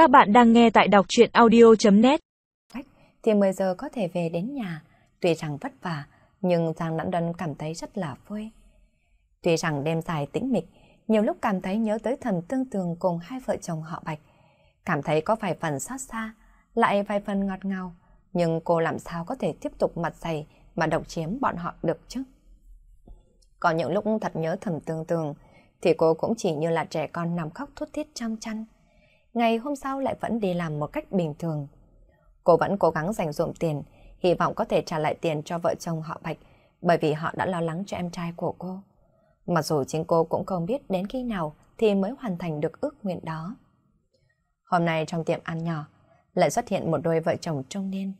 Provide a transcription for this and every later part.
Các bạn đang nghe tại đọc chuyện audio.net Thì 10 giờ có thể về đến nhà, tuy rằng vất vả, nhưng Giang Đãn Đân cảm thấy rất là vui. Tuy rằng đêm dài tĩnh mịch, nhiều lúc cảm thấy nhớ tới thầm tương tường cùng hai vợ chồng họ Bạch. Cảm thấy có vài phần xót xa, lại vài phần ngọt ngào, nhưng cô làm sao có thể tiếp tục mặt dày mà độc chiếm bọn họ được chứ? Có những lúc thật nhớ thầm tương tường, thì cô cũng chỉ như là trẻ con nằm khóc thút thít trong chăn. Ngày hôm sau lại vẫn đi làm một cách bình thường. Cô vẫn cố gắng dành dụm tiền, hy vọng có thể trả lại tiền cho vợ chồng họ Bạch, bởi vì họ đã lo lắng cho em trai của cô. Mặc dù chính cô cũng không biết đến khi nào thì mới hoàn thành được ước nguyện đó. Hôm nay trong tiệm ăn nhỏ, lại xuất hiện một đôi vợ chồng trung niên.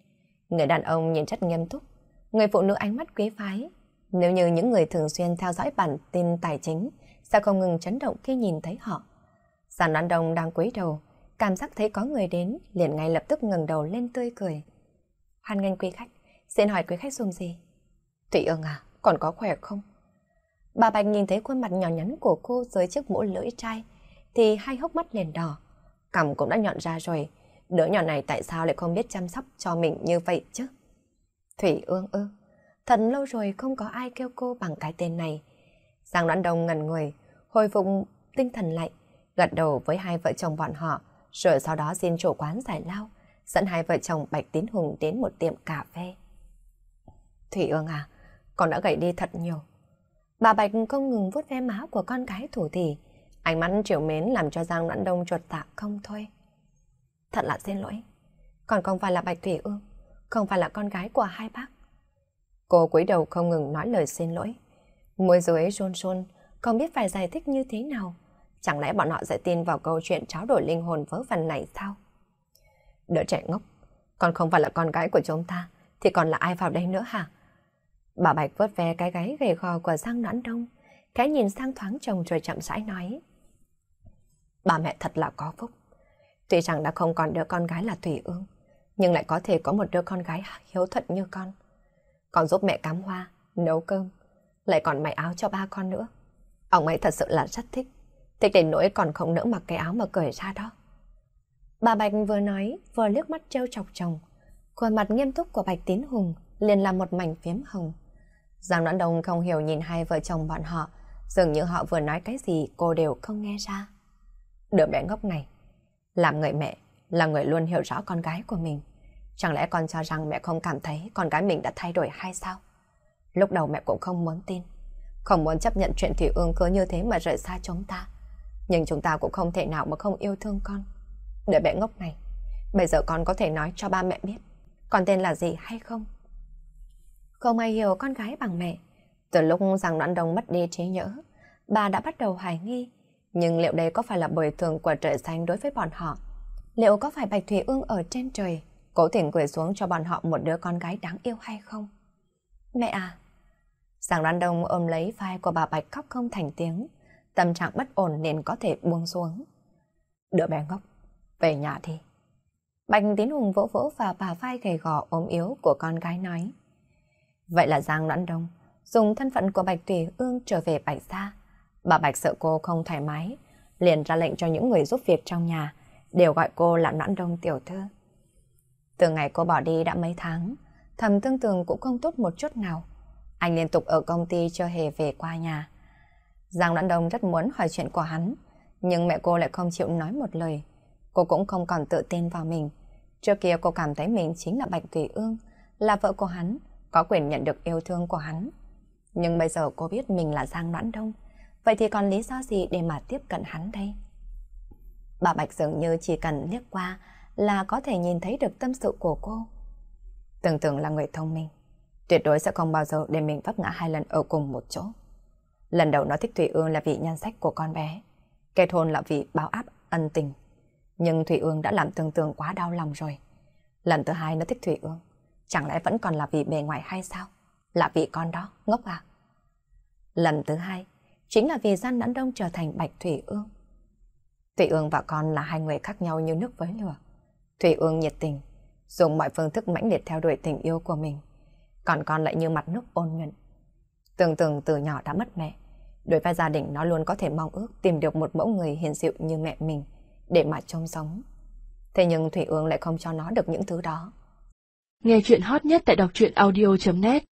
Người đàn ông nhìn chất nghiêm túc, người phụ nữ ánh mắt quý phái. Nếu như những người thường xuyên theo dõi bản tin tài chính, sẽ không ngừng chấn động khi nhìn thấy họ. Giàn đoán đông đang cúi đầu, cảm giác thấy có người đến, liền ngay lập tức ngừng đầu lên tươi cười. Hoan nghênh quý khách, xin hỏi quý khách dùng gì? Thủy ương à, còn có khỏe không? Bà Bạch nhìn thấy khuôn mặt nhỏ nhắn của cô dưới chiếc mũ lưỡi trai, thì hai hốc mắt liền đỏ. Cằm cũng đã nhọn ra rồi, đứa nhỏ này tại sao lại không biết chăm sóc cho mình như vậy chứ? Thủy ương ư, thật lâu rồi không có ai kêu cô bằng cái tên này. Giang Đoán Đông ngần người, hồi phục tinh thần lại, gật đầu với hai vợ chồng bọn họ, rồi sau đó xin chủ quán giải lao, dẫn hai vợ chồng Bạch Tín Hùng đến một tiệm cà phê. Thủy ương à, con đã gầy đi thật nhiều. Bà Bạch không ngừng vuốt ve má của con gái thủ thị, ánh mắt chiều mến làm cho Giang Đoán Đông chuột tạ không thôi. Thật là xin lỗi, còn không phải là Bạch Thủy ương, không phải là con gái của hai bác. Cô cúi đầu không ngừng nói lời xin lỗi. Môi dưới rôn rôn, không biết phải giải thích như thế nào. Chẳng lẽ bọn họ sẽ tin vào câu chuyện tráo đổi linh hồn vớ vẩn này sao? đứa trẻ ngốc, còn không phải là con gái của chúng ta, thì còn là ai vào đây nữa hả? Bà Bạch vớt ve cái gáy gầy gò của Giang Noãn Đông, cái nhìn sang thoáng chồng rồi chậm rãi nói. Bà mẹ thật là có phúc. Tuy rằng đã không còn đứa con gái là Thủy Ương, nhưng lại có thể có một đứa con gái hiếu thuận như con. Còn giúp mẹ cắm hoa, nấu cơm, lại còn may áo cho ba con nữa. Ông ấy thật sự là rất thích, thích đến nỗi còn không nỡ mặc cái áo mà cởi ra đó. Bà Bạch vừa nói, vừa liếc mắt trêu chọc chồng. Khuôn mặt nghiêm túc của Bạch Tín Hùng liền là một mảnh phiếm hồng. Giang Đoạn Đông không hiểu nhìn hai vợ chồng bọn họ, dường như họ vừa nói cái gì cô đều không nghe ra. Đứa bé ngốc này, làm người mẹ là người luôn hiểu rõ con gái của mình. Chẳng lẽ con cho rằng mẹ không cảm thấy con gái mình đã thay đổi hay sao? Lúc đầu mẹ cũng không muốn tin, không muốn chấp nhận chuyện Thủy Ương cứ như thế mà rời xa chúng ta. Nhưng chúng ta cũng không thể nào mà không yêu thương con. Đứa bé ngốc này, bây giờ con có thể nói cho ba mẹ biết, con tên là gì hay không? Không ai hiểu con gái bằng mẹ. Từ lúc rằng đoạn đồng mất đi trí nhớ, bà đã bắt đầu hoài nghi. Nhưng liệu đây có phải là bồi thường của trời xanh đối với bọn họ? Liệu có phải Bạch Thủy Ương ở trên trời, cố tình quỳ xuống cho bọn họ một đứa con gái đáng yêu hay không? Mẹ à! Giàng đoán đông ôm lấy vai của bà Bạch khóc không thành tiếng, tâm trạng bất ổn nên có thể buông xuống. Đứa bé ngốc, về nhà đi. Bạch Tín Hùng vỗ vỗ vào bà vai gầy gò ốm yếu của con gái nói. Vậy là Giang Đoán Đông dùng thân phận của Bạch Tùy Ương trở về Bạch Gia. Bà Bạch sợ cô không thoải mái, liền ra lệnh cho những người giúp việc trong nhà, đều gọi cô là Noãn Đông tiểu thư. Từ ngày cô bỏ đi đã mấy tháng, thầm tương tường cũng không tốt một chút nào. Anh liên tục ở công ty chưa hề về qua nhà. Giang Đoạn Đông rất muốn hỏi chuyện của hắn, nhưng mẹ cô lại không chịu nói một lời. Cô cũng không còn tự tin vào mình. Trước kia cô cảm thấy mình chính là Bạch Thủy Ương, là vợ của hắn, có quyền nhận được yêu thương của hắn. Nhưng bây giờ cô biết mình là Giang Đoạn Đông, vậy thì còn lý do gì để mà tiếp cận hắn đây? Bà Bạch dường như chỉ cần liếc qua là có thể nhìn thấy được tâm sự của cô. Tưởng tượng là người thông minh, tuyệt đối sẽ không bao giờ để mình vấp ngã hai lần ở cùng một chỗ. Lần đầu nó thích Thủy Ương là vì nhan sách của con bé, kết hôn là vì báo áp ân tình. Nhưng Thủy Ương đã làm tương tương quá đau lòng rồi. Lần thứ hai nó thích Thủy Ương, chẳng lẽ vẫn còn là vì bề ngoài hay sao? Là vì con đó, ngốc à? Lần thứ hai, chính là vì gian đãn đông trở thành Bạch Thủy Ương. Thủy Ương và con là hai người khác nhau như nước với lửa. Thủy Ương nhiệt tình, dùng mọi phương thức mãnh liệt theo đuổi tình yêu của mình. Còn con lại như mặt nước ôn nhuận. Tưởng tượng từ nhỏ đã mất mẹ. Đối với gia đình nó luôn có thể mong ước tìm được một mẫu người hiền dịu như mẹ mình để mà trông sống. Thế nhưng Thủy Ương lại không cho nó được những thứ đó. Nghe chuyện hot nhất tại đọc truyện audio.net